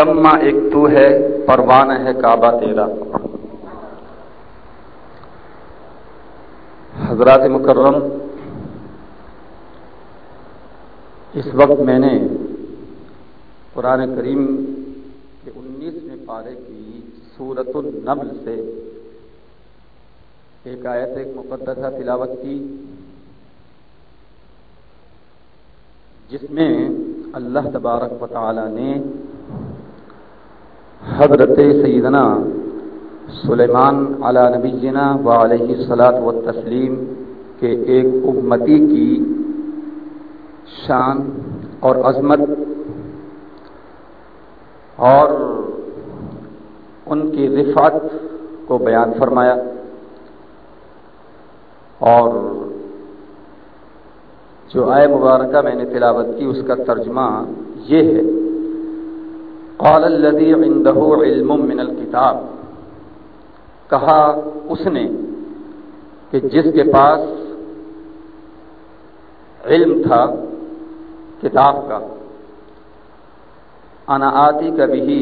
تما ایک تو ہے، پروانہ ہے کعبہ تیرا۔ حضرات مکرم، اس وقت میں نے قرآن کریم کے انیسویں پارے کی سورت النبل سے ایک آیت ایک مقدسہ تلاوت کی، جس میں اللہ تبارک و تعالی نے حضرت سیدنا سلیمان علی نبینا و علیہ صلاحت و تسلیم کے ایک امتی کی شان اور عظمت اور ان کی رفعت کو بیان فرمایا اور جو آئے مبارکہ میں نے تلاوت کی اس کا ترجمہ یہ ہے قال الذي عنده علم من الكتاب. کہا اس نے کہ جس کے پاس علم تھا کتاب کا، انا آتی کبھی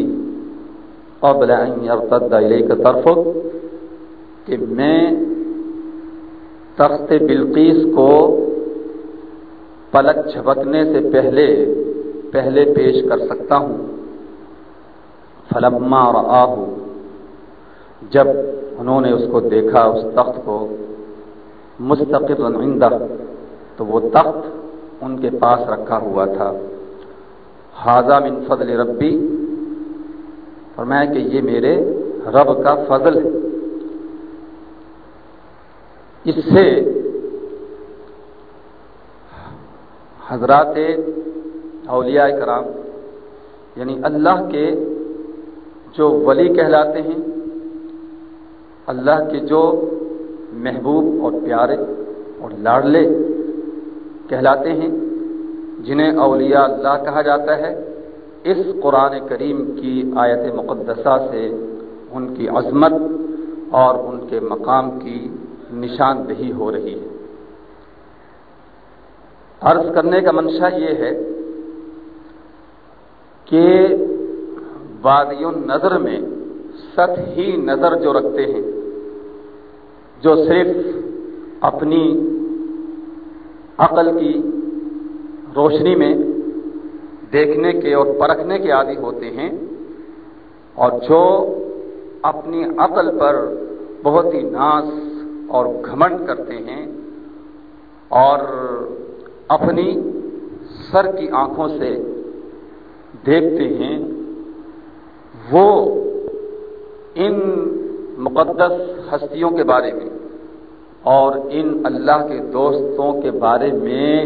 قبل ان يرتد الیک کہ میں تخت بلقیس کو پلک جھپکنے سے پہلے پہلے پیش کر سکتا ہوں۔ فلما اور جب انہوں نے اس کو دیکھا، اس تخت کو مستقل عندہ تو وہ تخت ان کے پاس رکھا ہوا تھا۔ حاضہ من فضل ربی فرمایا کہ یہ میرے رب کا فضل ہے۔ اس سے حضرات اولیاء کرام یعنی اللہ کے جو ولی کہلاتے ہیں، اللہ کے جو محبوب اور پیارے اور لاڈلے کہلاتے ہیں، جنہیں اولیاء اللہ کہا جاتا ہے، اس قرآن کریم کی آیت مقدسہ سے ان کی عظمت اور ان کے مقام کی نشاندہی ہو رہی ہے۔ عرض کرنے کا منشا یہ ہے کہ وادی نظر میں سطحی نظر جو رکھتے ہیں، جو صرف اپنی عقل کی روشنی میں دیکھنے کے اور پرکھنے کے عادی ہوتے ہیں اور جو اپنی عقل پر بہت ہی ناس اور گھمنڈ کرتے ہیں اور اپنی سر کی آنکھوں سے دیکھتے ہیں وہ ان مقدس ہستیوں کے بارے میں اور ان اللہ کے دوستوں کے بارے میں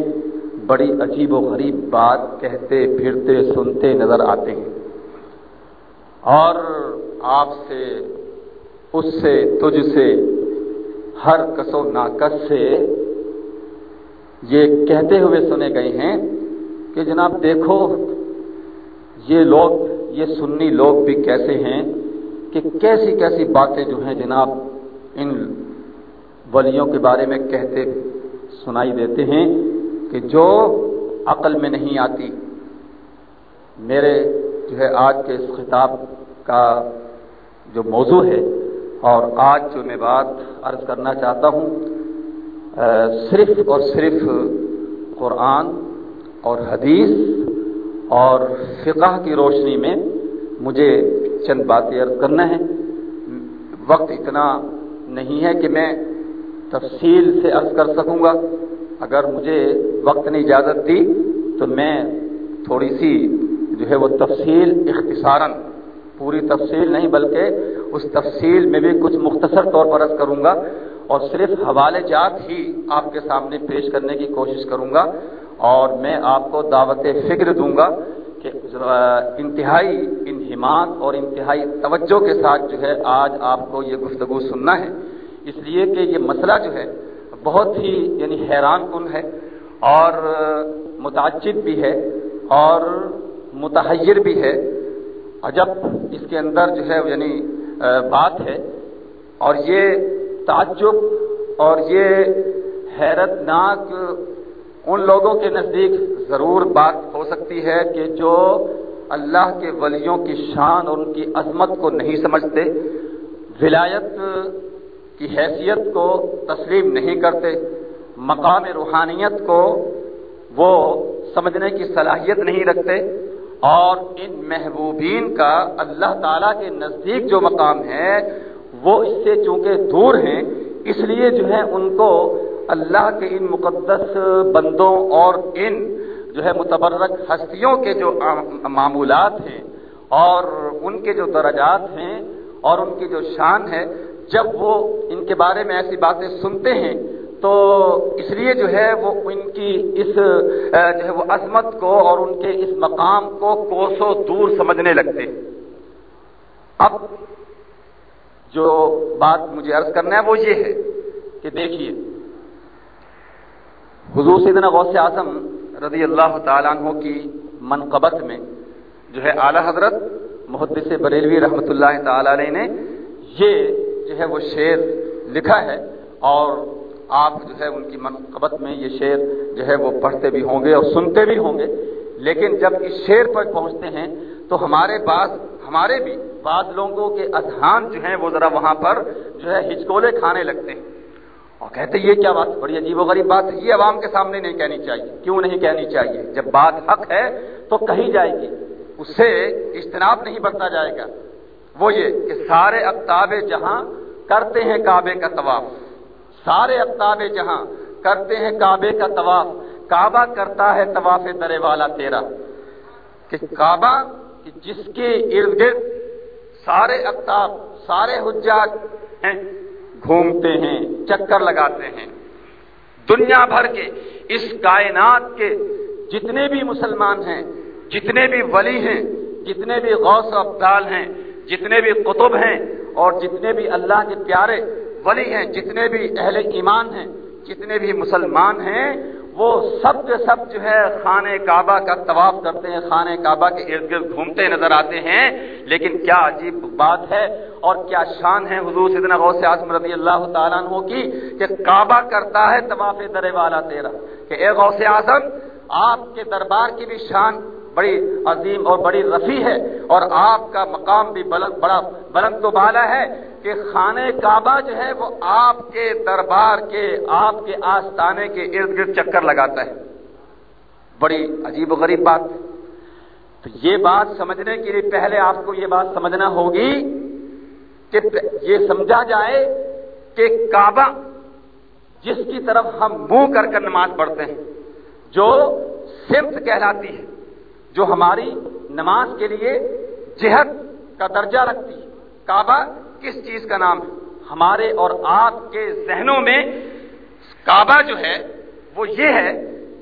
بڑی عجیب و غریب بات کہتے، پھرتے، سنتے نظر آتے ہیں۔ اور آپ سے، اس سے، تجھ سے، ہر کسو ناکس سے یہ کہتے ہوئے سنے گئے ہیں کہ جناب دیکھو، یہ لوگ یہ سنی لوگ بھی کیسے ہیں کہ کیسی کیسی باتیں جو ہیں جناب ان ولیوں کے بارے میں کہتے سنائی دیتے ہیں کہ جو عقل میں نہیں آتی، میرے جو ہے آج کے اس خطاب کا جو موضوع ہے اور آج جو میں بات عرض کرنا چاہتا ہوں صرف اور صرف قرآن اور حدیث اور فقہ کی روشنی میں مجھے چند باتیں عرض کرنا ہے۔ وقت اتنا نہیں ہے کہ میں تفصیل سے عرض کر سکوں گا۔ اگر مجھے وقت نے اجازت دی تو میں تھوڑی سی جو ہے وہ تفصیل اختصاراً، پوری تفصیل نہیں بلکہ اس تفصیل میں بھی کچھ مختصر طور پر عرض کروں گا اور صرف حوالے جات ہی آپ کے سامنے پیش کرنے کی کوشش کروں گا۔ اور میں آپ کو دعوت فکر دوں گا کہ انتہائی انہمات اور انتہائی توجہ کے ساتھ جو ہے آج آپ کو یہ گفتگو سننا ہے۔ اس لیے کہ یہ مسئلہ جو ہے بہت ہی یعنی حیران کن ہے اور متعجب بھی ہے اور متحیر بھی ہے۔ عجب اس کے اندر جو ہے یعنی بات ہے۔ اور یہ تعجب اور یہ حیرت ناک ان لوگوں کے نزدیک ضرور بات ہو سکتی ہے کہ جو اللہ کے ولیوں کی شان اور ان کی عظمت کو نہیں سمجھتے، ولایت کی حیثیت کو تسلیم نہیں کرتے، مقام روحانیت کو وہ سمجھنے کی صلاحیت نہیں رکھتے اور ان محبوبین کا اللہ تعالیٰ کے نزدیک جو مقام ہے، وہ اس سے چونکہ دور ہیں، اس لیے جو ہے ان کو اللہ کے ان مقدس بندوں اور ان جو ہے متبرک ہستیوں کے جو معمولات ہیں اور ان کے جو درجات ہیں اور ان کی جو شان ہے، جب وہ ان کے بارے میں ایسی باتیں سنتے ہیں، تو اس لیے جو ہے وہ ان کی اس جو ہے وہ عظمت کو اور ان کے اس مقام کو کوسوں دور سمجھنے لگتے اب جو بات مجھے عرض کرنا ہے وہ یہ ہے کہ دیکھیے حضور سیدنا غوث اعظم رضی اللہ تعالیٰ عنہ کی منقبت میں جو ہے اعلی حضرت محدث بریلوی رحمۃ اللہ تعالی علیہ نے یہ جو ہے وہ شعر لکھا ہے اور آپ جو ہے ان کی منقبت میں یہ شعر جو ہے وہ پڑھتے بھی ہوں گے اور سنتے بھی ہوں گے۔ لیکن جب اس شعر پر پہنچتے ہیں تو ہمارے پاس ہمارے بھی بعض لوگوں کے اذہان جو ہیں وہ ذرا وہاں پر جو ہے ہچکولے کھانے لگتے ہیں۔ اور کہتے یہ کیا بات بڑی عجیب و غریب بات ہے، یہ عوام کے سامنے نہیں کہنی چاہیے۔ کیوں نہیں کہنی چاہیے؟ جب بات حق ہے تو کہی جائے گی، اس سے اجتناب نہیں برتا جائے گا۔ وہ یہ کہ سارے اقتاب جہاں کرتے ہیں کعبے کا طواف، سارے اقتاب جہاں کرتے ہیں کعبے کا طواف، کعبہ کرتا ہے طواف درے والا تیرا۔ کہ کعبہ جس کے ارد گرد سارے اقتاب سارے حجاج ہیں گھومتے ہیں، چکر لگاتے ہیں۔ دنیا بھر کے اس کائنات کے جتنے بھی مسلمان ہیں، جتنے بھی ولی ہیں، جتنے بھی غوث و ابدال ہیں، جتنے بھی قطب ہیں، اور جتنے بھی اللہ کے پیارے ولی ہیں، جتنے بھی اہل ایمان ہیں، جتنے بھی مسلمان ہیں وہ سب کے سب جو ہے خانہ کعبہ کا طواف کرتے ہیں خانہ کعبہ کے ارد گرد گھومتے نظر آتے ہیں۔ لیکن کیا عجیب بات ہے اور کیا شان ہے حضور سیدنا غوث اعظم رضی اللہ تعالیٰ عنہ کی کہ کعبہ کرتا ہے طواف درے والا تیرا۔ کہ اے غوث اعظم، آپ کے دربار کی بھی شان بڑی عظیم اور بڑی رفیع ہے اور آپ کا مقام بھی بلند بڑا بلند تو بالا ہے کہ خانہ کعبہ جو ہے وہ آپ کے دربار کے، آپ کے آستانے کے ارد گرد چکر لگاتا ہے۔ بڑی عجیب و غریب بات تو یہ بات سمجھنے کے لیے پہلے آپ کو یہ بات سمجھنا ہوگی کہ یہ سمجھا جائے کہ کعبہ جس کی طرف ہم منہ کر کر نماز پڑھتے ہیں، جو سمت کہلاتی ہے۔ جو ہماری نماز کے لیے جہد کا درجہ رکھتی ہے۔ کعبہ کس چیز کا نام ہے؟ ہمارے اور آپ کے ذہنوں میں کعبہ جو ہے، وہ یہ ہے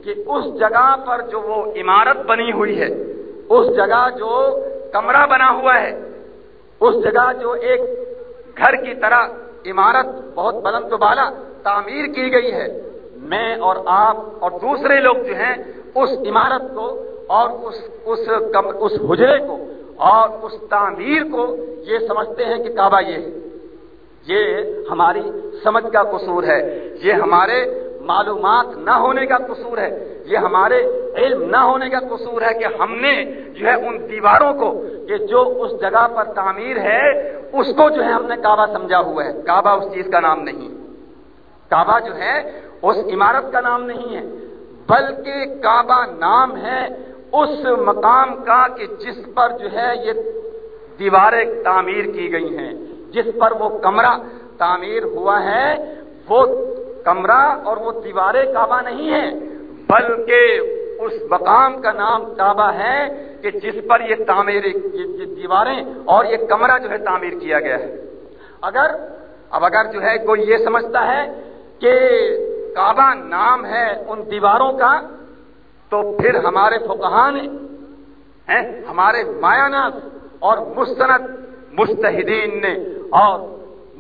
کہ اس جگہ پر جو وہ عمارت بنی ہوئی ہے، اس جگہ جو کمرہ بنا ہوا ہے، اس جگہ جو ایک گھر کی طرح عمارت بہت بلند و بالا تعمیر کی گئی ہے، میں اور آپ اور دوسرے لوگ جو ہیں، اس عمارت کو اور اس اس کم، اس حجرے کو اور اس تعمیر کو یہ سمجھتے ہیں کہ کعبہ یہ ہے۔ یہ ہماری سمجھ کا قصور ہے۔ یہ ہمارے معلومات نہ ہونے کا قصور ہے۔ یہ ہمارے علم نہ ہونے کا قصور ہے کہ ہم نے جو ہے ان دیواروں کو کہ جو اس جگہ پر تعمیر ہے، اس کو جو ہے ہم نے کعبہ سمجھا ہوا ہے۔ کعبہ اس چیز کا نام نہیں کعبہ جو ہے اس عمارت کا نام نہیں ہے، بلکہ کعبہ نام ہے اس مقام کا کہ جس پر جو ہے یہ دیواریں تعمیر کی گئی ہیں، جس پر وہ کمرہ تعمیر ہوا ہے، وہ کمرہ اور وہ دیواریں کعبہ نہیں ہے بلکہ اس مقام کا نام کعبہ ہے کہ جس پر یہ تعمیر دیواریں اور یہ کمرہ جو ہے تعمیر کیا گیا ہے۔ اگر، اب اگر جو ہے کوئی یہ سمجھتا ہے کہ کعبہ نام ہے ان دیواروں کا تو پھر ہمارے فقہان ہیں، ہمارے مایانات اور مستند مستحدین نے اور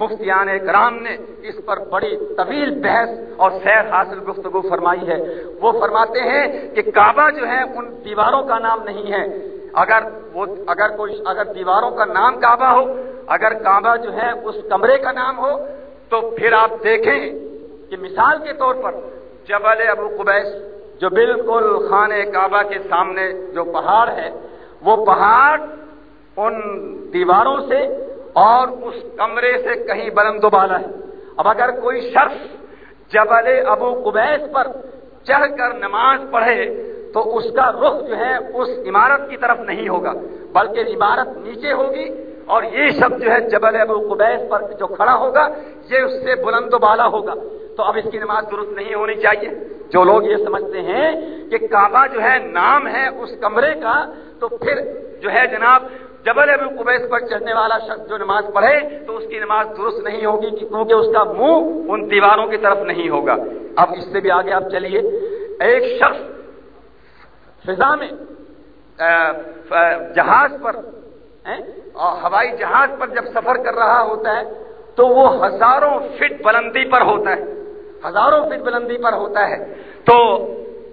مفتیان کرام نے اس پر بڑی طویل بحث اور سیر حاصل گفتگو فرمائی ہے۔ وہ فرماتے ہیں کہ کعبہ جو ہے ان دیواروں کا نام نہیں ہے۔ اگر وہ، اگر کوئی، اگر دیواروں کا نام کعبہ ہو، اگر کعبہ جو ہے اس کمرے کا نام ہو، تو پھر آپ دیکھیں کہ مثال کے طور پر جبل ابو قبیس جو بالکل خانہ کعبہ کے سامنے جو پہاڑ ہے، وہ پہاڑ ان دیواروں سے اور اس کمرے سے کہیں بلند و بالا ہے۔ اب اگر کوئی شخص جبل ابو قبیس پر چڑھ کر نماز پڑھے، تو اس کا رخ جو ہے اس عمارت کی طرف نہیں ہوگا، بلکہ عمارت نیچے ہوگی اور یہ شخص جو ہے جبل ابو قبیس پر جو کھڑا ہوگا، یہ اس سے بلند و بالا ہوگا۔ تو اب اس کی نماز درست نہیں ہونی چاہیے۔ جو لوگ یہ سمجھتے ہیں کہ کعبہ جو ہے نام ہے اس کمرے کا، تو پھر جو ہے جناب جبل ابو قبیس پر چڑھنے والا شخص جو نماز پڑھے، تو اس کی نماز درست نہیں ہوگی کیونکہ اس کا منہ ان دیواروں کی طرف نہیں ہوگا۔ اب اس سے بھی آگے آپ چلیے۔ ایک شخص فضا میں جہاز پر اور ہوائی جہاز پر جب سفر کر رہا ہوتا ہے، تو وہ ہزاروں فٹ بلندی پر ہوتا ہے۔ ہزاروں فٹ بلندی پر ہوتا ہے۔ تو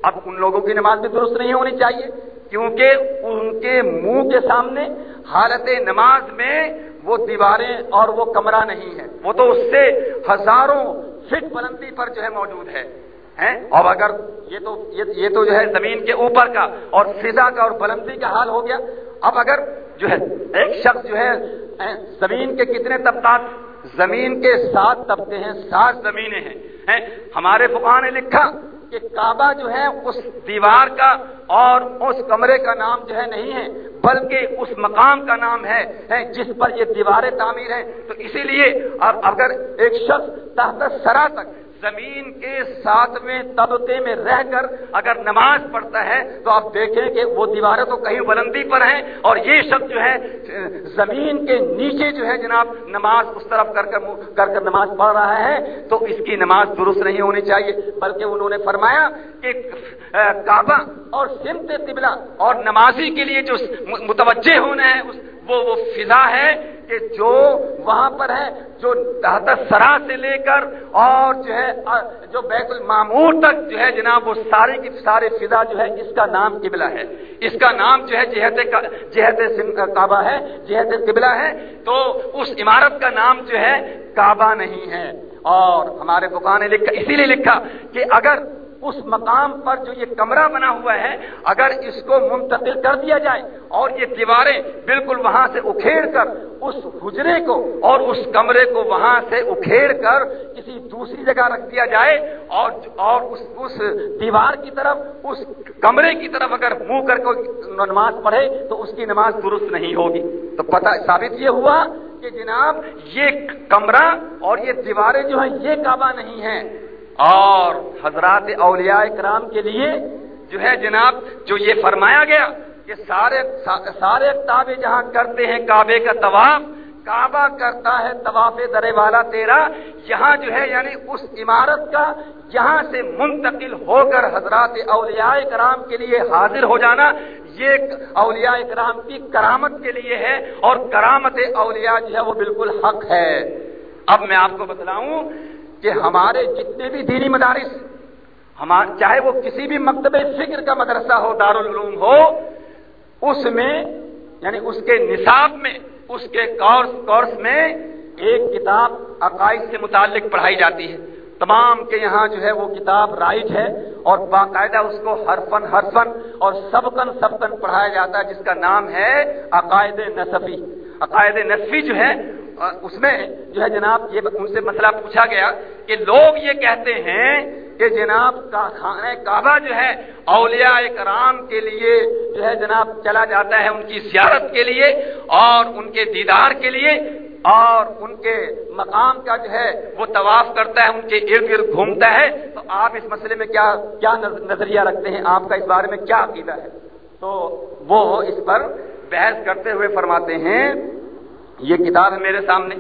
اب ان لوگوں کی نماز بھی درست نہیں ہونی چاہیے، کیونکہ ان کے منہ کے سامنے حالت نماز میں وہ دیواریں اور وہ کمرہ نہیں ہے وہ تو اس سے ہزاروں فٹ بلندی پر جو ہے موجود ہے۔ اور اگر یہ تو یہ تو جو ہے زمین کے اوپر کا اور فضا کا اور بلندی کا حال ہو گیا۔ اب اگر جو ہے ایک شخص جو ہے زمین کے کتنے طبقات، زمین کے سات طبقے ہیں، سات زمینیں ہیں۔ ہمارے فقہ نے لکھا کہ کعبہ جو ہے اس دیوار کا اور اس کمرے کا نام جو ہے نہیں ہے، بلکہ اس مقام کا نام ہے، جس پر یہ دیواریں تعمیر ہیں۔ تو اسی لیے اب اگر ایک شخص تحت سرا تک زمین کے ساتویں طبقے میں رہ کر اگر نماز پڑھتا ہے تو آپ دیکھیں کہ وہ دیواریں تو کہیں بلندی پر ہیں اور یہ شخص جو ہے، زمین کے نیچے جو ہے جناب نماز اس طرف کر کر کر کر نماز پڑھ رہا ہے تو اس کی نماز درست نہیں ہونی چاہیے۔ بلکہ انہوں نے فرمایا کہ کعبہ اور سمت طبلہ اور نمازی کے لیے جو متوجہ ہونا ہے، اس، وہ وہ فضا ہے۔ کہ جو وہاں پر ہے، جو سرا سے لے کر اور جو ہے، جو بیت المامور تک جو ہے جناب، وہ سارے کی سارے فضا جو ہے، اس کا نام قبلہ ہے۔ اس کا نام جو ہے جہت جہت کعبہ ہے، جہت قبلہ ہے۔ تو اس عمارت کا نام جو ہے کعبہ نہیں ہے۔ اور ہمارے بکان نے لکھا، اسی لیے لکھا کہ اگر اس مقام پر جو یہ کمرہ بنا ہوا ہے، اگر اس کو منتقل کر دیا جائے اور یہ دیواریں بالکل وہاں سے اکھیڑ کر اس حجرے کو اور اس کمرے کو وہاں سے اکھیڑ کر کسی دوسری جگہ رکھ دیا جائے اور اور اس اس دیوار کی طرف، اس کمرے کی طرف اگر منہ کر کے نماز پڑھے تو اس کی نماز درست نہیں ہوگی۔ تو پتہ ثابت یہ ہوا کہ جناب یہ کمرہ اور یہ دیواریں جو ہیں، یہ کعبہ نہیں ہیں۔ اور حضرات اولیاء کرام کے لیے جو ہے جناب، جو یہ فرمایا گیا کہ سارے سارے تابے جہاں کرتے ہیں کعبے کا طواف، کعبہ کرتا ہے طواف درے والا تیرا، یہاں جو ہے یعنی اس عمارت کا یہاں سے منتقل ہو کر حضرات اولیاء کرام کے لیے حاضر ہو جانا، یہ اولیاء کرام کی کرامت کے لیے ہے اور کرامت اولیاء جو ہے وہ بالکل حق ہے۔ اب میں آپ کو بتلاؤں کہ ہمارے جتنے بھی دینی مدارس چاہے وہ کسی بھی مکتب فکر کا مدرسہ ہو، دارالعلوم ہو، اس میں یعنی اس کے نصاب میں، اس کے کورس کورس میں ایک کتاب عقائد سے متعلق پڑھائی جاتی ہے۔ تمام کے یہاں جو ہے وہ کتاب رائٹ ہے اور باقاعدہ اس کو ہر فن ہر فن اور سبکن سبکن پڑھایا جاتا ہے، جس کا نام ہے عقائد نصفی۔ عقائد نصفی جو ہے اس میں جو ہے جناب یہ ان سے مسئلہ پوچھا گیا کہ لوگ یہ کہتے ہیں کہ جناب خانہ کعبہ جو ہے اولیاء کرام کے لیے جو ہے جناب چلا جاتا ہے ان کی زیارت کے لیے اور ان کے دیدار کے لیے اور ان کے مقام کا جو ہے وہ طواف کرتا ہے، ان کے ارد گرد گھومتا ہے۔ تو آپ اس مسئلے میں کیا کیا نظریہ رکھتے ہیں؟ آپ کا اس بارے میں کیا عقیدہ ہے؟ تو وہ اس پر بحث کرتے ہوئے فرماتے ہیں یہ کتاب ہے میرے سامنے۔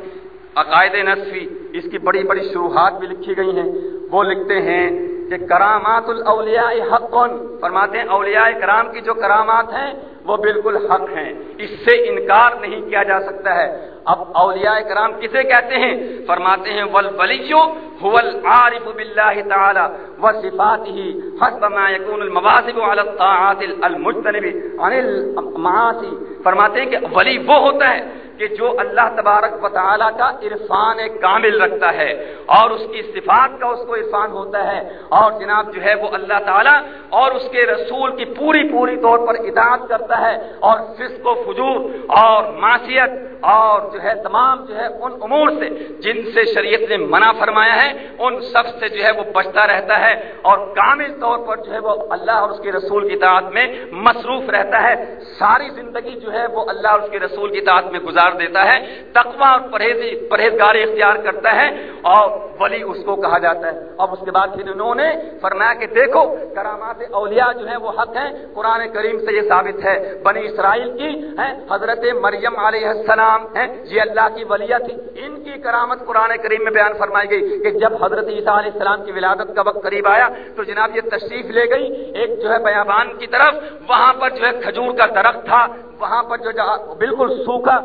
عقائد نصفی، اس کی بڑی بڑی شروحات بھی لکھی گئی ہیں۔ وہ لکھتے ہیں کہ کرامات الاولیاء حق فرماتے ہیں اولیاء کرام کی جو کرامات ہیں، وہ بالکل حق ہیں۔ اس سے انکار نہیں کیا جا سکتا ہے۔ اب اولیاء کرام کسے کہتے ہیں؟ فرماتے ہیں والولیو هو العارف بالله تعالی وصفاته حسب ما يكون المواظب على الطاعات المجتنب عن المعاصي فرماتے ہیں کہ ولی وہ ہوتا ہے کہ جو اللہ تبارک و تعالیٰ کا عرفان کامل رکھتا ہے اور اس کی صفات کا اس کو عرفان ہوتا ہے اور جناب جو ہے وہ اللہ تعالیٰ اور اس کے رسول کی پوری پوری طور پر اطاعت کرتا ہے اور فسق و فجور اور معاشیت اور جو ہے تمام جو ہے ان امور سے جن سے شریعت نے منع فرمایا ہے، ان سب سے جو ہے وہ بچتا رہتا ہے اور کامل طور پر جو ہے وہ اللہ اور اس کے رسول کی اطاعت میں مصروف رہتا ہے۔ ساری زندگی جو ہے وہ اللہ اور اس کے رسول کی اطاعت میں گزار قرار دیتا ہے، تقوی اور پرہیز پرہیزگاری اختیار کرتا ہے اور ولی اس کو کہا جاتا ہے۔ اب اس کے بعد پھر انہوں نے فرمایا کہ دیکھو، کرامات اولیاء جو ہیں وہ حق ہیں، قرآن کریم سے یہ ثابت ہے۔ بنی اسرائیل کی ہیں، حضرت مریم علیہ السلام ہیں، یہ اللہ کی ولیہ تھی ان کی کرامت قرآن کریم میں بیان فرمائی گئی کہ جب حضرت عیسیٰ علیہ السلام کی ولادت کا وقت قریب آیا تو جناب یہ تشریف لے گئی۔ ایک جو ہے بیابان کی طرف، وہاں پر جو ہے کھجور کا درخت تھا، وہاں پر جو بالکل سوکھا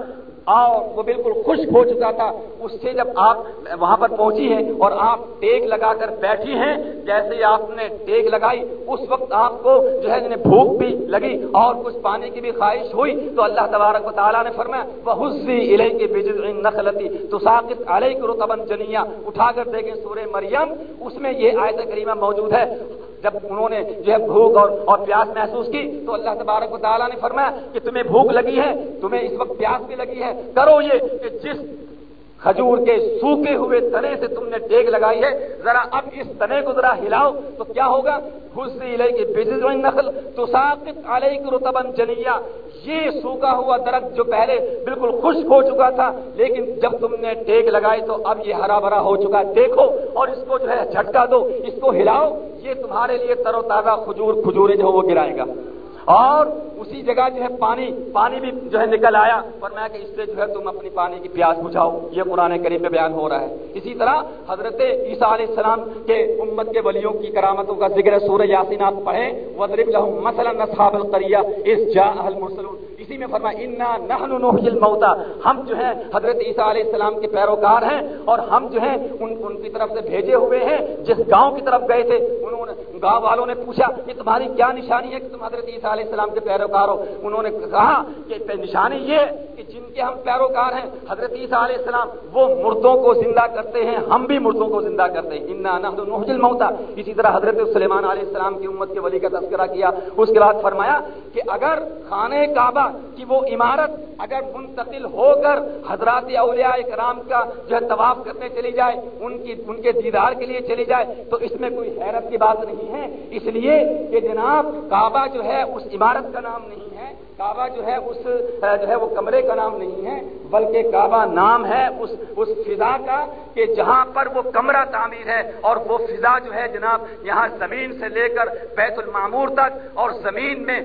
اور وہ بالکل خشک ہو چکا تھا۔ اس سے جب آپ وہاں پر پہنچی ہیں اور آپ ٹیک لگا کر بیٹھی ہیں، جیسے آپ نے ٹیک لگائی، اس وقت آپ کو جو ہے جنہیں بھوک بھی لگی اور کچھ پانی کی بھی خواہش ہوئی۔ تو اللہ تبارک و تعالیٰ نے فرمایا وہ حسی علیہ کے بجز نخلتی تو ساقت علیہ کے رتبن جنیا اٹھا کر دیکھیں سورہ مریم، اس میں یہ آیت کریمہ موجود ہے۔ جب انہوں نے جو ہے بھوک اور اور پیاس محسوس کی تو اللہ تبارک و تعالیٰ نے فرمایا کہ تمہیں بھوک لگی ہے، تمہیں اس وقت پیاس بھی لگی ہے، کرو یہ کہ جس کھجور کے سوکھے ہوئے تنے سے تم نے ٹیک لگائی ہے۔ ذرا اب اس تنے کو ذرا ہلاؤ تو کیا ہوگا؟ نسل تو رتبن جنیا یہ سوکھا ہوا درخت جو پہلے بالکل خشک ہو چکا تھا، لیکن جب تم نے ٹیک لگائی تو اب یہ ہرا بھرا ہو چکا۔ دیکھو اور اس کو جو ہے جھٹکا دو، اس کو ہلاؤ، یہ تمہارے لیے تر و تازہ کھجور کھجورے جو وہ گرائے گا۔ اور اسی جگہ جو ہے پانی پانی بھی جو ہے نکل آیا۔ فرمایا کہ اس سے جو ہے تم اپنی پانی کی پیاس بجھاؤ۔ یہ قرآن کریم میں بیان ہو رہا ہے۔ اسی طرح حضرت عیسیٰ علیہ السلام کے امت کے ولیوں کی کرامتوں کا ذکر سورہ یاسین آپ پڑھیں۔ وضرب لهم مثلا اصحاب القریہ اس جاء المرسلون۔ اسی میں فرمایا، انا نحن نحيي الموتى. ہم جو ہے حضرت عیسیٰ علیہ السلام کے پیروکار ہیں اور ہم جو ہیں ان ان کی طرف سے بھیجے ہوئے ہیں، جس گاؤں کی طرف گئے تھے، انہوں نے گاؤں والوں نے پوچھا کہ تمہاری کیا نشانی ہے کہ تم حضرت عیسیٰ علیہ السلام کے پیروکار ہو؟ انہوں نے کہا کہ نشانی یہ کہ جن کے ہم پیروکار ہیں، حضرت عیسیٰ علیہ السلام، وہ مردوں کو زندہ کرتے ہیں، ہم بھی مردوں کو زندہ کرتے ہیں۔ انا نحن نحيي الموتى۔ اسی طرح حضرت سلیمان علیہ السلام کی امت کے ولی کا تذکرہ کیا۔ اس کے بعد فرمایا کہ اگر خانہ کعبہ کہ وہ عمارت اگر منتقل ہو کر حضرات اولیاء کرام کا جو ہے طواف کرنے چلی جائے، ان کی ان کے دیدار کے لیے چلی جائے، تو اس میں کوئی حیرت کی بات نہیں ہے۔ اس لیے کہ جناب کعبہ جو ہے، اس عمارت کا نام نہیں ہے کعبہ جو ہے اس جو ہے وہ کمرے کا نام نہیں ہے، بلکہ کعبہ نام ہے اس اس فضا کا، کہ جہاں پر وہ کمرہ تعمیر ہے اور وہ فضا جو ہے جناب یہاں زمین سے لے کر بیت المعمور تک اور زمین میں،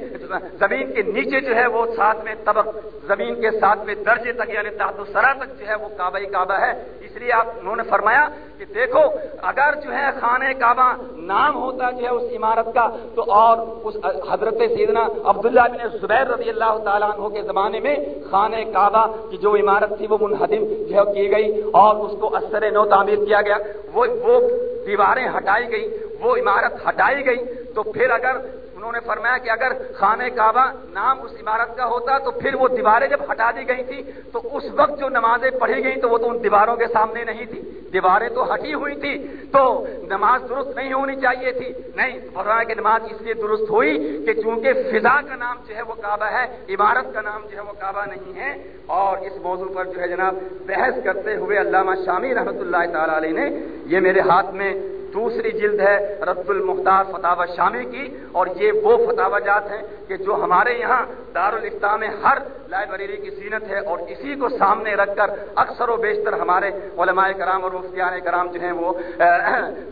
زمین کے نیچے جو ہے وہ ساتھ میں طبق، زمین کے ساتھ میں درجے تک یعنی تحت سرا تک جو ہے وہ کعبہ ہی کعبہ ہے۔ اس لیے آپ، انہوں نے فرمایا کہ دیکھو، اگر جو ہے خانہ کعبہ نام ہوتا جو ہے اس عمارت کا، تو اور اس، حضرت سیدنا عبداللہ بن زبیر رضی اللہ تعالیٰ عنہ کے زمانے میں خانہ کعبہ کی جو عمارت تھی وہ منہدم جو ہے کی گئی اور اس کو اثر نو تعمیر کیا گیا وہ وہ دیواریں ہٹائی گئی وہ عمارت ہٹائی گئی تو پھر اگر انہوں نے فرمایا کہ اگر خانہ کعبہ نام اس عمارت کا ہوتا تو پھر وہ دیواریں جب ہٹا دی گئی تھی تو اس وقت جو نمازیں پڑھی گئی تو وہ تو ان دیواروں کے سامنے نہیں تھی۔ دیواریں تو ہٹی ہوئی تھی تو نماز درست نہیں ہونی چاہیے تھی۔ نہیں، فرمایا کہ نماز اس لیے درست ہوئی کہ چونکہ فضا کا نام جو ہے وہ کعبہ ہے، عمارت کا نام جو ہے وہ کعبہ نہیں ہے۔ اور اس موضوع پر جو ہے جناب بحث کرتے ہوئے علامہ شامی رحمۃ اللہ تعالی علیہ نے یہ میرے ہاتھ میں دوسری جلد ہے رد المختار فتح شامی کی اور یہ وہ فتح جات ہیں کہ جو ہمارے یہاں دارالفتہ میں ہر لائبریری کی زینت ہے اور اسی کو سامنے رکھ کر اکثر و بیشتر ہمارے علماء کرام اور مفتیان کرام جو ہیں وہ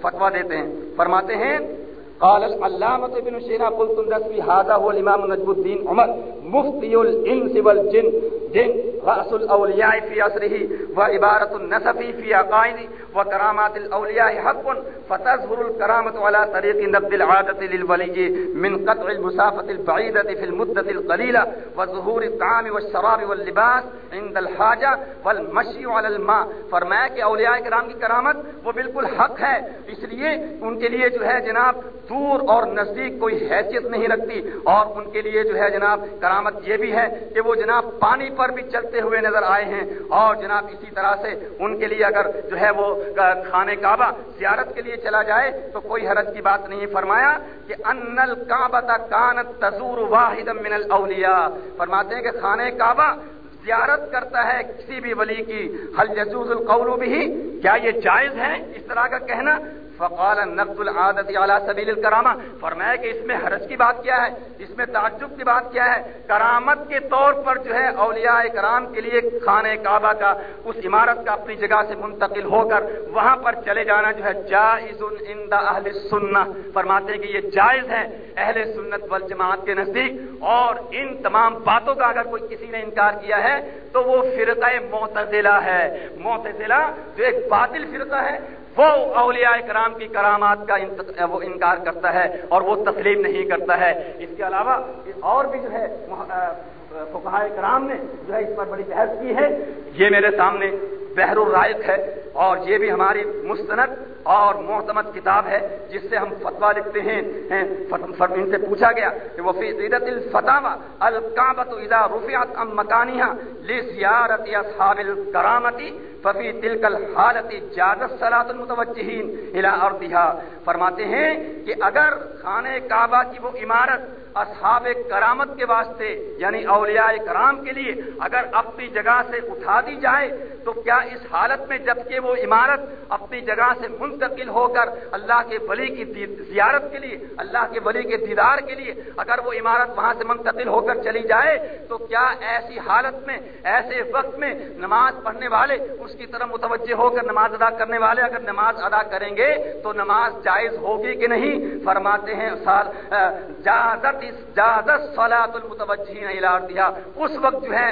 فتوا دیتے ہیں۔ فرماتے ہیں، قال العلامة ابن شينا قلت النسبي هذا هو الإمام نجم الدين عمر مفتي الإنس والجن، جن، رأس الأولياء في عصره وعبارة النسف في عقائد وکرامات الاولیاء حق فتظهر الكرامة على طريق نقد العادة للولي من قطع المسافة البعيدة في المدة القليلة وظهور الطعام والشراب واللباس عند الحاجة والمشي على الماء فرمایا کہ اولیاء کرام کی کرامت وہ بالکل حق ہے اس لیے ان کے لیے جو ہے جناب دور اور نزدیک کوئی حیثیت نہیں رکھتی۔ اور ان کے لیے جو ہے جناب، کرامت یہ بھی ہے کہ وہ جناب پانی پر بھی چلتے ہوئے نظر آئے ہیں۔ اور جناب، اسی طرح سے ان کے لیے اگر جو ہے وہ خانے کعبہ زیارت کے لیے چلا جائے، تو کوئی حرج کی بات نہیں۔ فرمایا کہ ان الکعبہ کانت تزور واحد من الاولیاء۔ فرماتے ہیں کہ خانے کعبہ زیارت کرتا ہے کسی بھی ولی کی۔ حل جزوز القول بھی کیا یہ جائز ہے؟ اس طرح کا کہنا فقال نقد العادت اعلیٰ سبیل الکرامہ فرمایا کہ اس میں حرج کی بات کیا ہے؟ اس میں تعجب کی بات کیا ہے؟ کرامت کے طور پر جو ہے اولیاء کرام کے لیے خانہ کعبہ کا، اس عمارت کا اپنی جگہ سے منتقل ہو کر وہاں پر چلے جانا جو ہے جائز عند اہل سننا فرماتے ہیں کہ یہ جائز ہے اہل سنت والجماعت کے نزدیک۔ اور ان تمام باتوں کا اگر کوئی کسی نے انکار کیا ہے، تو وہ فرقہ معتزلہ ہے۔ معتزلہ جو ایک باطل فرقہ ہے وہ اولیاء کرام کی کرامات کا وہ انکار کرتا ہے اور وہ تسلیم نہیں کرتا ہے۔ اس کے علاوہ اور بھی جو ہے فقہ کرام نے جو ہے اس پر بڑی بحث کی ہے۔ یہ میرے سامنے بحر الرائق ہے اور یہ بھی ہماری مستند اور محتمد کتاب ہے، جس سے ہم فتوا لکھتے ہیں ان سے پوچھا گیا کہ وہ فی عیدت الفتاوا الکابت اذا رفعت ام مکانیہ لزیارت اصحاب الکرامتی ففی تلک الحالت جازت صلاۃ المتوجہین الى ارضها فرماتے ہیں کہ اگر خانہ کعبہ کی وہ عمارت اصحاب کرامت کے واسطے یعنی اولیاء کرام کے لیے، اگر اپنی جگہ سے اٹھا دی جائے، تو کیا اس حالت میں جبکہ وہ عمارت اپنی جگہ سے منتقل ہو کر اللہ کے ولی کی زیارت کے لیے اللہ کے ولی کے دیدار کے لیے اگر وہ عمارت وہاں سے منتقل ہو کر چلی جائے، تو کیا ایسی حالت میں، ایسے وقت میں نماز پڑھنے والے اس کی طرف متوجہ ہو کر نماز ادا کرنے والے اگر نماز ادا کریں گے، تو نماز جائز ہوگی کہ نہیں؟ فرماتے ہیں اس وقت جو ہے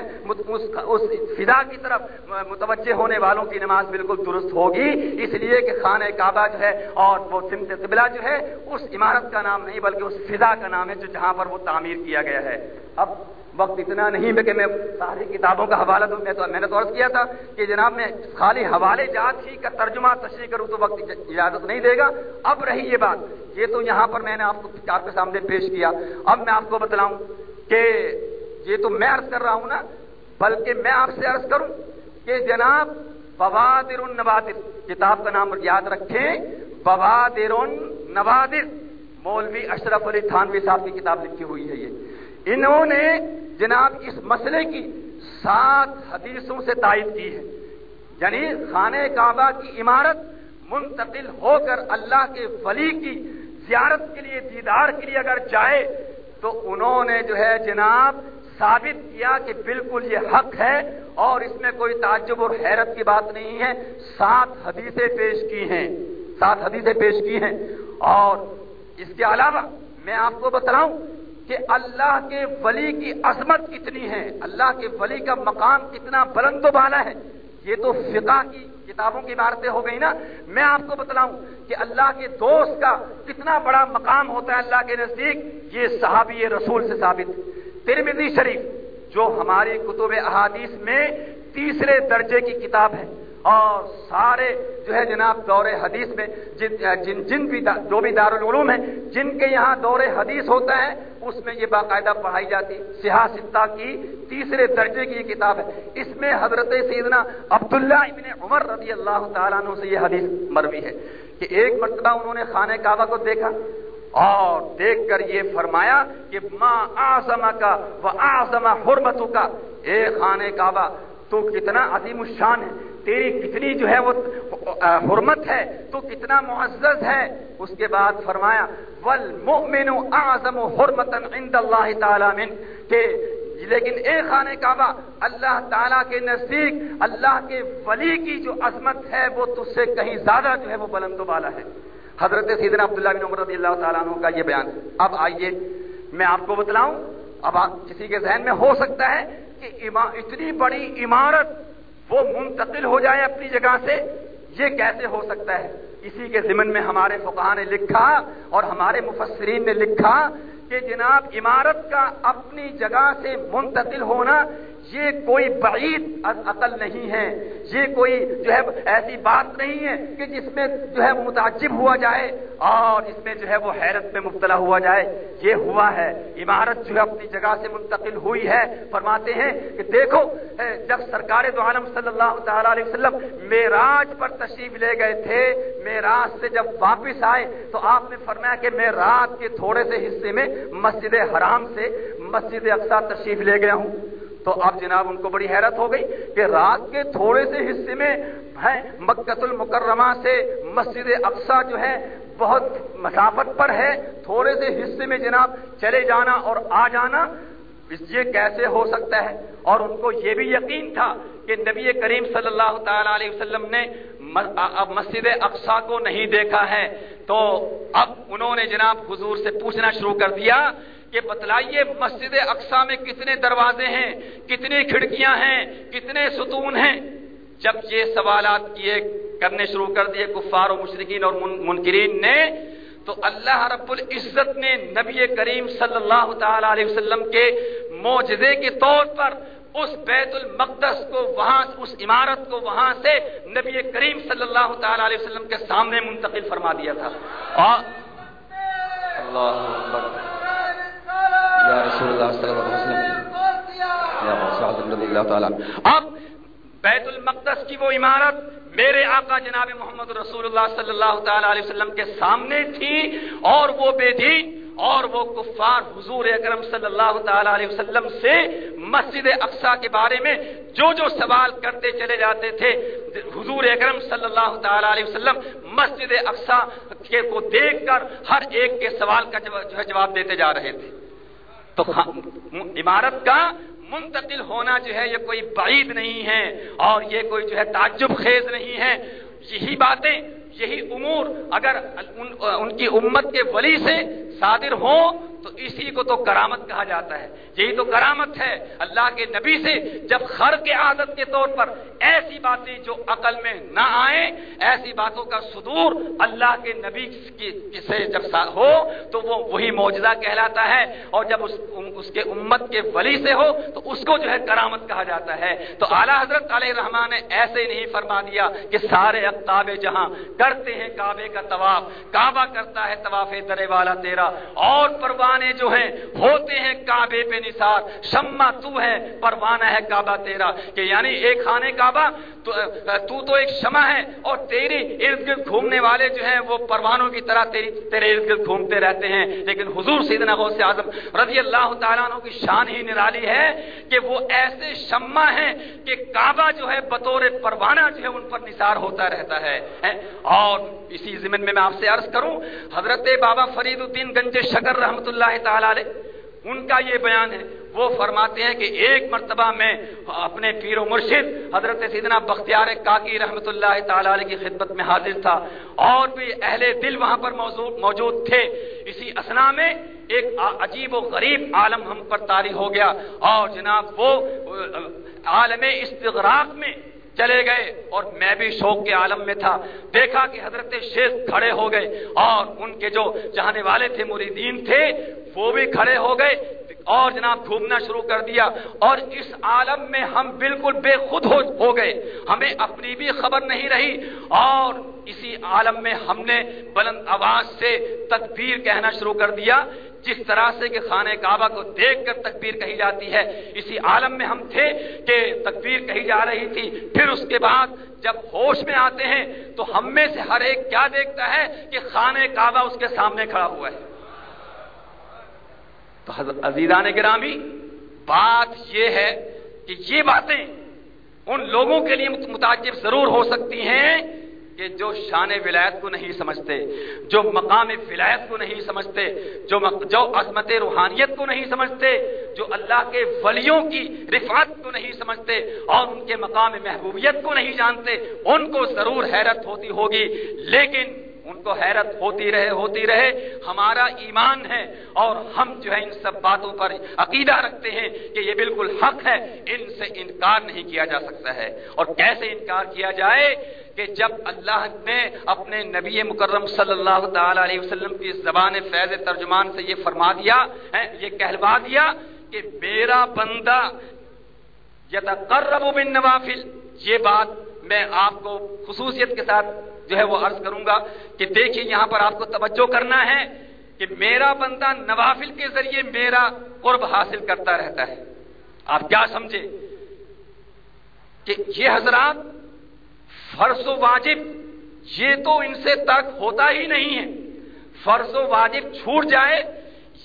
اس فضا کی طرف متوجہ ہونے والوں کی نماز بالکل درست ہوگی، اس لیے کہ خانہ کعبہ جو ہے اور وہ سمت قبلہ جو ہے، اس عمارت کا نام نہیں بلکہ اس فضا کا نام ہے جو جہاں پر وہ تعمیر کیا گیا ہے۔ اب وقت اتنا نہیں کہ میں ساری کتابوں کا حوالہ دوں، میں تو میں نے تو عرض کیا تھا کہ جناب میں خالی حوالے جات ہی کا ترجمہ تشریح کروں تو وقت اجازت نہیں دے گا۔ اب رہی یہ بات، یہ تو یہاں پر میں نے آپ کو آپ کے سامنے پیش کیا۔ اب میں آپ کو بتلاؤں کہ یہ تو میں عرض کر رہا ہوں نا، بلکہ میں آپ سے عرض کروں کہ جناب بوادر النوادر، کتاب کا نام یاد رکھیں، بوادر النوادر، مولوی اشرف علی تھانوی صاحب کی کتاب لکھی ہوئی ہے یہ۔ انہوں نے جناب اس مسئلے کی سات حدیثوں سے تائید کی ہے۔ یعنی خانہ کعبہ کی عمارت منتقل ہو کر اللہ کے ولی کی زیارت کے لیے، دیدار کے لیے اگر جائے تو انہوں نے جو ہے جناب ثابت کیا کہ بالکل یہ حق ہے اور اس میں کوئی تعجب اور حیرت کی بات نہیں ہے۔ سات حدیثیں پیش کی ہیں۔ سات حدیثیں پیش کی ہیں۔ اور اس کے علاوہ میں آپ کو بتلاؤں کہ اللہ کے ولی کی عظمت کتنی ہے۔ اللہ کے ولی کا مقام کتنا بلند و بالا ہے۔ یہ تو فقہ کی کتابوں کی عبارتیں ہو گئی نا۔ میں آپ کو بتلاؤں کہ اللہ کے دوست کا کتنا بڑا مقام ہوتا ہے اللہ کے نزدیک۔ یہ صحابی رسول سے ثابت۔ ترمذی شریف، جو ہماری کتب احادیث میں تیسرے درجے کی کتاب ہے۔ اور سارے جو ہے جناب دور حدیث میں، جن جن جن بھی جو بھی دارالعلوم ہیں، جن کے یہاں دور حدیث ہوتا ہے، اس میں یہ باقاعدہ پڑھائی جاتی، سیاہ سیاستہ کی تیسرے درجے کی یہ کتاب ہے۔ اس میں حضرت سیدنا عبداللہ ابن عمر رضی اللہ تعالیٰ عنہ سے یہ حدیث مروی ہے کہ ایک مرتبہ انہوں نے خانہ کعبہ کو دیکھا اور دیکھ کر یہ فرمایا کہ ماں آزما کا وہ آزما حرمتوں کا اے خانہ کعبہ، تو کتنا عظیم الشان ہے۔ تیری کتنی جو ہے وہ حرمت ہے، تو کتنا معزز ہے۔ اس کے بعد فرمایا، والمؤمن اعظم حرمتا عند اللہ تعالی من۔ کہ، لیکن اے خانہ کعبہ، اللہ تعالیٰ کے نزدیک، اللہ کے ولی کی جو عظمت ہے، وہ تجھ سے کہیں زیادہ جو ہے وہ بلند و بالا ہے۔ حضرت سیدنا عبداللہ بن عمر رضی اللہ تعالیٰ عنہ کا یہ بیان۔ اب آئیے، میں آپ کو بتلاؤں، اب کسی کے ذہن میں ہو سکتا ہے کہ اتنی بڑی عمارت وہ منتقل ہو جائے اپنی جگہ سے، یہ کیسے ہو سکتا ہے؟ اسی کے ضمن میں ہمارے فقہ نے لکھا اور ہمارے مفسرین نے لکھا کہ جناب، عمارت کا اپنی جگہ سے منتقل ہونا یہ کوئی بعید عقل نہیں ہے۔ یہ کوئی جو ہے ایسی بات نہیں ہے کہ جس میں جو ہے متعجب ہوا جائے اور اس میں جو ہے وہ حیرت میں مبتلا ہوا جائے۔ یہ ہوا ہے۔ عمارت جو ہے اپنی جگہ سے منتقل ہوئی ہے۔ فرماتے ہیں کہ دیکھو جب سرکار دو عالم صلی اللہ تعالی علیہ وسلم میراج پر تشریف لے گئے تھے میراج سے جب واپس آئے تو آپ نے فرمایا کہ میں رات کے تھوڑے سے حصے میں مسجد حرام سے مسجد اقسا تشریف لے گیا ہوں۔ تو اب جناب ان کو بڑی حیرت ہو گئی کہ رات کے تھوڑے سے حصے میں ہے مکت المکرمہ سے مسجد اقسا جو ہے بہت مسافت پر ہے تھوڑے سے حصے میں جناب چلے جانا اور آ جانا یہ کیسے ہو سکتا ہے؟ اور ان کو یہ بھی یقین تھا کہ نبی کریم صلی اللہ تعالی علیہ وسلم نے مسجد اقسا کو نہیں دیکھا ہے۔ تو اب انہوں نے جناب حضور سے پوچھنا شروع کر دیا کہ بتلائیے مسجد اقسا میں کتنے دروازے ہیں، کتنی کھڑکیاں ہیں، کتنے ستون ہیں؟ جب یہ سوالات کیے، کرنے شروع کر دیے کفار و مشرقین اور منکرین نے، تو اللہ رب العزت نے نبی کریم صلی اللہ تعالی علیہ وسلم کے موجزے کے طور پر اس بیت المقدس کو وہاں، اس عمارت کو وہاں سے نبی کریم صلی اللہ تعالی علیہ وسلم کے سامنے منتقل فرما دیا تھا۔ اور اللہ یا رسول اللہ صلی اللہ علیہ وسلم اب بیت المقدس کی وہ عمارت میرے آقا جناب محمد رسول اللہ صلی اللہ تعالی علیہ وسلم کے سامنے تھی اور وہ بے دین اور وہ کفار حضور اکرم صلی اللہ تعالی علیہ وسلم سے مسجد اقسا کے بارے میں جو جو سوال کرتے چلے جاتے تھے حضور اکرم صلی اللہ تعالی علیہ وسلم مسجد اقسا کے کو دیکھ کر ہر ایک کے سوال کا جواب دیتے جا رہے تھے تو عمارت کا منتقل ہونا جو ہے یہ کوئی بعید نہیں ہے اور یہ کوئی جو ہے تعجب خیز نہیں ہے۔ یہی باتیں، یہی امور اگر ان کی امت کے ولی سے صادر ہوں تو اسی کو تو کرامت کہا جاتا ہے۔ یہی تو کرامت ہے۔ اللہ کے نبی سے جب خر کے عادت کے طور پر ایسی باتیں جو عقل میں نہ آئیں، ایسی باتوں کا صدور اللہ کے نبی سے جب ہو، تو وہ وہی موجودہ کہلاتا ہے۔ اور جب اس اس کے امت کے ولی سے ہو، تو اس کو جو ہے کرامت کہا جاتا ہے۔ تو اعلیٰ حضرت علیہ رحمان نے ایسے نہیں فرما دیا کہ سارے اقتاب جہاں کرتے ہیں کعبے کا طواف۔ کعبہ کرتا ہے طواف درے والا تیرا۔ اور پروانے جو ہیں، ہوتے ہیں کعبے پہ نثار۔ شما تو ہے، پروانہ ہے کعبہ تیرا۔ کہ یعنی ایک خانے کعبہ تو تو ایک شمع ہے، اور تیری ارد گرد گھومنے والے جو ہیں، وہ پروانوں کی طرح تیری، تیرے ارد گرد گھومتے رہتے ہیں۔ لیکن حضور سیدنا غوث اعظم رضی اللہ تعالیٰ عنہ کی شان ہی نرالی ہے کہ وہ ایسے شمع ہیں کہ کعبہ جو ہے بطور پروانہ جو ہے ان پر نثار ہوتا رہتا ہے اور اسی زمین میں میں آپ سے عرض کروں، حضرت بابا فرید الدین گنج شکر رحمت اللہ تعالی علیہ، ان کا یہ بیان ہے وہ فرماتے ہیں کہ ایک مرتبہ میں اپنے پیر و مرشد حضرت سیدنا بختیار کاکی رحمت اللہ تعالی علیہ کی خدمت میں حاضر تھا اور بھی اہل دل وہاں پر موجود تھے۔ اسی اسنا میں ایک عجیب و غریب عالم ہم پر تاری ہو گیا اور جناب وہ، عالم استغراق میں چلے گئے اور میں بھی شوق کے عالم میں تھا۔ دیکھا کہ حضرت شیخ کھڑے ہو گئے اور ان کے جو چاہنے والے تھے، مریدین تھے، وہ بھی کھڑے ہو گئے۔ اور جناب گھومنا شروع کر دیا اور اس عالم میں ہم بالکل بے خود ہو گئے۔ ہمیں اپنی بھی خبر نہیں رہی اور اسی عالم میں ہم نے بلند آواز سے تکبیر کہنا شروع کر دیا۔ جس طرح سے کہ خانہ کعبہ کو دیکھ کر تکبیر کہی جاتی ہے، اسی عالم میں ہم تھے کہ تکبیر کہی جا رہی تھی۔ پھر اس کے بعد جب ہوش میں آتے ہیں تو ہم میں سے ہر ایک کیا دیکھتا ہے کہ خانہ کعبہ اس کے سامنے کھڑا ہوا ہے۔ تو حضرت عزیزان گرامی بات یہ ہے کہ یہ باتیں ان لوگوں کے لیے متعجب ضرور ہو سکتی ہیں کہ جو شان ولایت کو نہیں سمجھتے، جو مقام ولایت کو نہیں سمجھتے، جو جو عظمت روحانیت کو نہیں سمجھتے، جو اللہ کے ولیوں کی رفعت کو نہیں سمجھتے اور ان کے مقام محبوبیت کو نہیں جانتے، ان کو ضرور حیرت ہوتی ہوگی، لیکن ان کو حیرت ہوتی رہے ہوتی رہے۔ ہمارا ایمان ہے اور ہم جو ہے ان سب باتوں پر عقیدہ رکھتے ہیں کہ یہ بالکل حق ہے۔ ان سے انکار نہیں کیا جا سکتا ہے۔ اور کیسے انکار کیا جائے کہ جب اللہ نے اپنے نبی مکرم صلی اللہ تعالی علیہ وسلم کی زبان فیض ترجمان سے یہ فرما دیا یہ کہلوا دیا کہ میرا بندہ یتقرب بالنوافل، یہ بات میں آپ کو خصوصیت کے ساتھ جو ہے وہ عرض کروں گا کہ دیکھیے یہاں پر آپ کو توجہ کرنا ہے کہ میرا بندہ نوافل کے ذریعے میرا قرب حاصل کرتا رہتا ہے۔ آپ کیا سمجھے کہ یہ حضرات فرض و واجب یہ تو ان سے ترک ہوتا ہی نہیں ہے۔ فرض و واجب چھوٹ جائے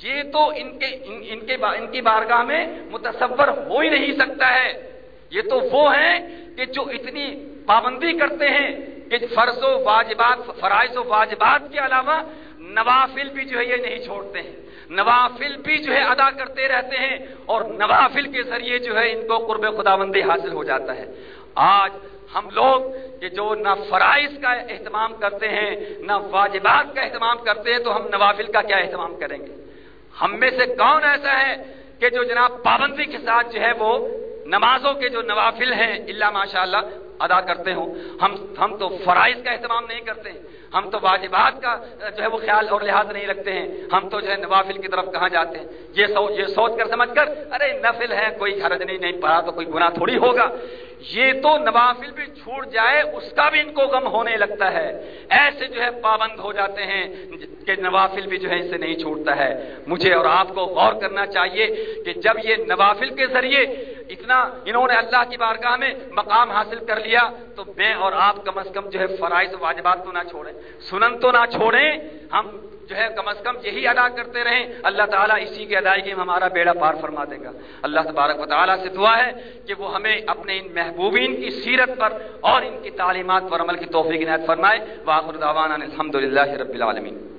یہ تو ان کے ان, ان کے ان کی بارگاہ میں متصور ہو ہی نہیں سکتا ہے۔ یہ تو وہ ہیں کہ جو اتنی پابندی کرتے ہیں کہ فرض و واجبات، فرائض و واجبات کے علاوہ نوافل بھی جو ہے یہ نہیں چھوڑتے ہیں۔ نوافل بھی جو ہے ادا کرتے رہتے ہیں اور نوافل کے ذریعے جو ہے ان کو قرب خداوندی حاصل ہو جاتا ہے۔ آج ہم لوگ کہ جو نہ فرائض کا اہتمام کرتے ہیں، نہ واجبات کا اہتمام کرتے ہیں، تو ہم نوافل کا کیا اہتمام کریں گے؟ ہم میں سے کون ایسا ہے کہ جو جناب پابندی کے ساتھ جو ہے وہ نمازوں کے جو نوافل ہیں اللہ ماشاء اللہ ادا کرتے ہوں۔ ہم ہم تو فرائض کا اہتمام نہیں کرتے ہیں۔ ہم تو واجبات کا جو ہے، وہ خیال اور لحاظ نہیں رکھتے ہیں۔ ہم تو جو ہے، نوافل کی طرف کہاں جاتے ہیں؟ یہ سوچ یہ سوچ کر سمجھ کر، ارے، نفل ہے، کوئی حرج نہیں نہیں، پڑھا تو کوئی گناہ تھوڑی ہوگا۔ یہ تو نوافل بھی چھوٹ جائے، اس کا بھی ان کو غم ہونے لگتا ہے۔ ایسے جو ہے پابند ہو جاتے ہیں کہ نوافل بھی جو ہے اس سے نہیں چھوٹتا ہے۔ مجھے اور آپ کو غور کرنا چاہیے کہ جب یہ نوافل کے ذریعے اتنا انہوں نے اللہ کی بارگاہ میں مقام حاصل کر لیا، تو میں اور آپ کم از کم جو ہے فرائض واجبات تو نہ چھوڑیں۔ سنن تو نہ چھوڑیں، ہم جو ہے کم از کم یہی ادا کرتے رہیں۔ اللہ تعالیٰ اسی کی ادائیگی میں ہمارا بیڑا پار فرما دے گا۔ اللہ تبارک و تعالیٰ سے دعا ہے کہ وہ ہمیں اپنے ان محبوبین کی سیرت پر اور ان کی تعلیمات پر عمل کی توفیق عنایت فرمائے۔ واخر دعوانا الحمد للہ رب العالمین۔